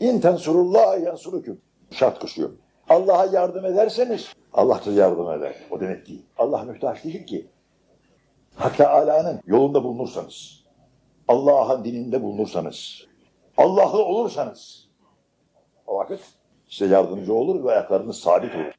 İn tensurullah yansuruküm. Şart koşuyor. Allah'a yardım ederseniz Allah da yardım eder. O demek değil. Allah mühtaç değil ki. Hak Teala'nın yolunda bulunursanız, Allah'ın dininde bulunursanız, Allah'ı olursanız, o vakit size yardımcı olur ve ayaklarınız sabit olur.